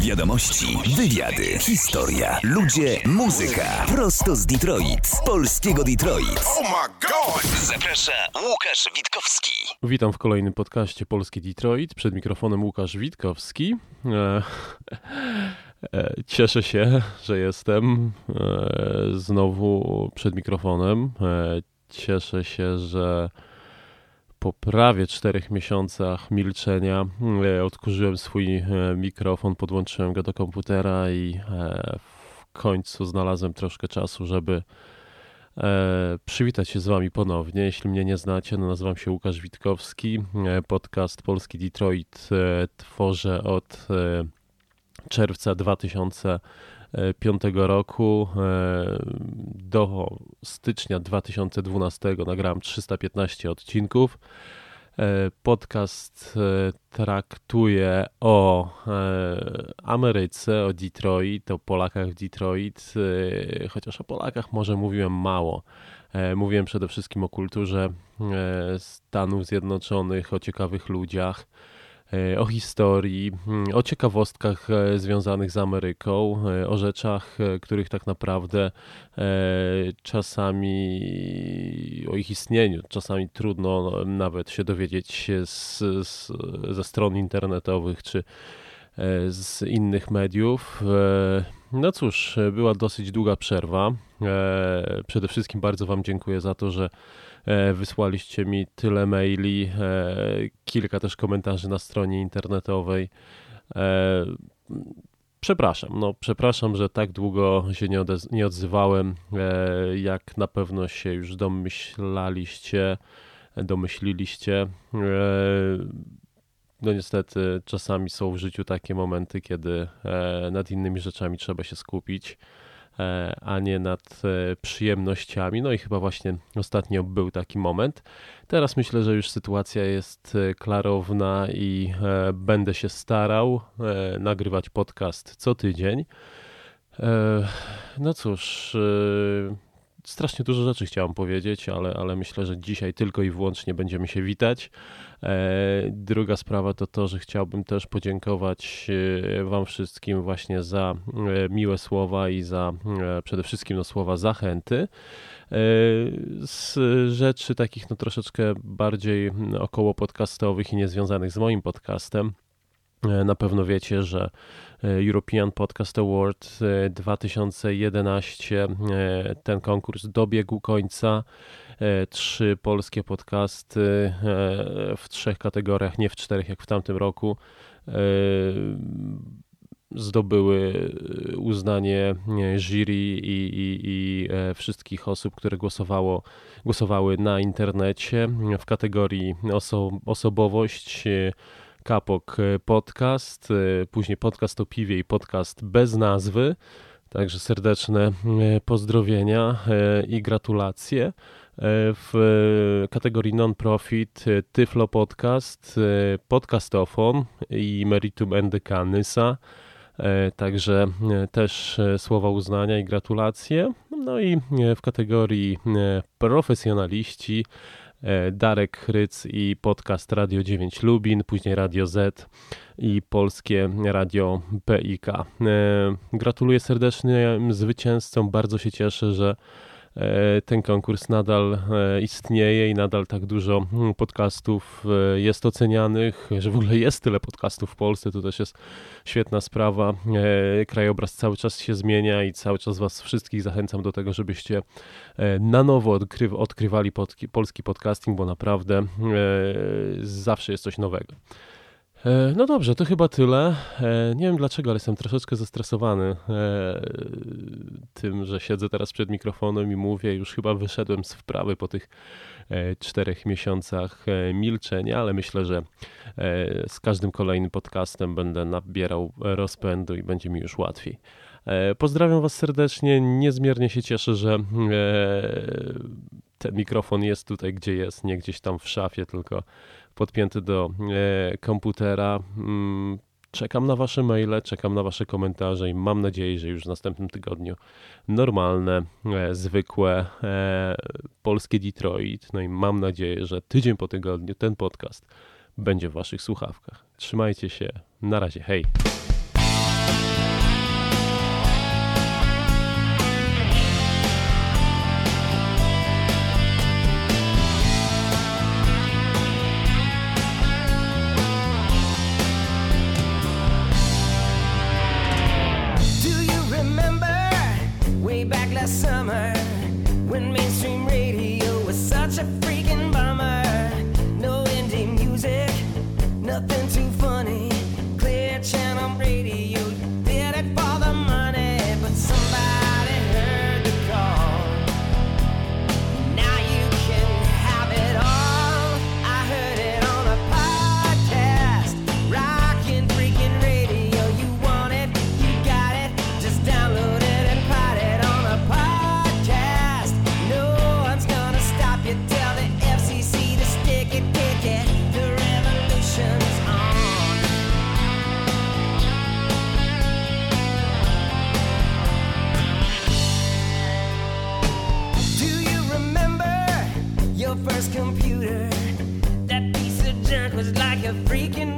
Wiadomości, wywiady, historia, ludzie, muzyka. Prosto z Detroit, z polskiego Detroit. Oh my god! Zaprasza Łukasz Witkowski. Witam w kolejnym podcaście Polski Detroit. Przed mikrofonem Łukasz Witkowski. E, e, cieszę się, że jestem e, znowu przed mikrofonem. E, cieszę się, że po prawie czterech miesiącach milczenia e, odkurzyłem swój e, mikrofon, podłączyłem go do komputera i e, w końcu znalazłem troszkę czasu, żeby przywitać się z Wami ponownie. Jeśli mnie nie znacie, no nazywam się Łukasz Witkowski. Podcast Polski Detroit tworzę od czerwca 2005 roku e, do stycznia 2012 nagrałem 315 odcinków. E, Podcast e, traktuje o Ameryce, o Detroit, o Polakach w Detroit, chociaż o Polakach może mówiłem mało. Mówiłem przede wszystkim o kulturze Stanów Zjednoczonych, o ciekawych ludziach, o historii, mm, o ciekawostkach e, związanych z Ameryką, e, o rzeczach, e, których tak naprawdę e, czasami o ich istnieniu, czasami trudno nawet się dowiedzieć z, z, ze stron internetowych czy e, z innych mediów. E, No cóż, e, była dosyć długa przerwa. E, Przede wszystkim bardzo Wam dziękuję za to, że e, wysłaliście mi tyle maili, e, kilka też komentarzy na stronie internetowej. E, Przepraszam, no przepraszam, że tak długo się nie, nie odzywałem. E, Jak na pewno się już domyślaliście, domyśliliście. E, No niestety czasami są w życiu takie momenty, kiedy e, nad innymi rzeczami trzeba się skupić, e, a nie nad e, przyjemnościami. No i chyba właśnie ostatnio był taki moment. Teraz myślę, że już sytuacja jest e, klarowna i e, będę się starał e, nagrywać podcast co tydzień. E, no cóż, e, strasznie dużo rzeczy chciałem powiedzieć, ale, ale myślę, że dzisiaj tylko i wyłącznie będziemy się witać. E, Druga sprawa to to, że chciałbym też podziękować e, Wam wszystkim właśnie za e, miłe słowa i za przede wszystkim no, słowa zachęty. Z rzeczy takich no, troszeczkę bardziej około podcastowych i niezwiązanych z moim podcastem. E, Na pewno wiecie, że e, European Podcast Award e, 2011 e, ten konkurs dobiegł końca. Trzy polskie podcasty w trzech kategoriach, nie w czterech jak w tamtym roku, zdobyły uznanie jury i, i, i wszystkich osób, które głosowało, głosowały na internecie w kategorii oso, osobowość. Kapok e, podcast, e, później podcast o piwie i podcast bez nazwy. Także serdeczne e, pozdrowienia i gratulacje. W kategorii non-profit Tyflo Podcast, Podcastofon i Meritum NDK Nysa. E, Także też słowa uznania i gratulacje. No i w kategorii profesjonaliści Darek Chryc i podcast Radio 9 Lubin, później Radio Z i polskie radio PIK. E, Gratuluję serdecznie zwycięzcom, bardzo się cieszę, że e, ten konkurs nadal e, istnieje i nadal tak dużo mm, podcastów e, jest ocenianych, że w ogóle jest tyle podcastów w Polsce, to też jest świetna sprawa. E, Krajobraz cały czas się zmienia i cały czas Was wszystkich zachęcam do tego, żebyście e, na nowo odkryw odkrywali podki- polski podcasting, bo naprawdę e, zawsze jest coś nowego. E, No dobrze, to chyba tyle. E, Nie wiem dlaczego, ale jestem troszeczkę zestresowany e, tym, że siedzę teraz przed mikrofonem i mówię. Już chyba wyszedłem z wprawy po tych czterech miesiącach milczenia, ale myślę, że z każdym kolejnym podcastem będę nabierał rozpędu i będzie mi już łatwiej. Pozdrawiam Was serdecznie. Niezmiernie się cieszę, że ten mikrofon jest tutaj, gdzie jest, nie gdzieś tam w szafie, tylko podpięty do e, komputera. Mm, Czekam na Wasze maile, czekam na Wasze komentarze i mam nadzieję, że już w następnym tygodniu normalne, e, zwykłe e, polskie Detroit. No i mam nadzieję, że tydzień po tygodniu ten podcast będzie w Waszych słuchawkach. Trzymajcie się. Na razie. Hej. like a freaking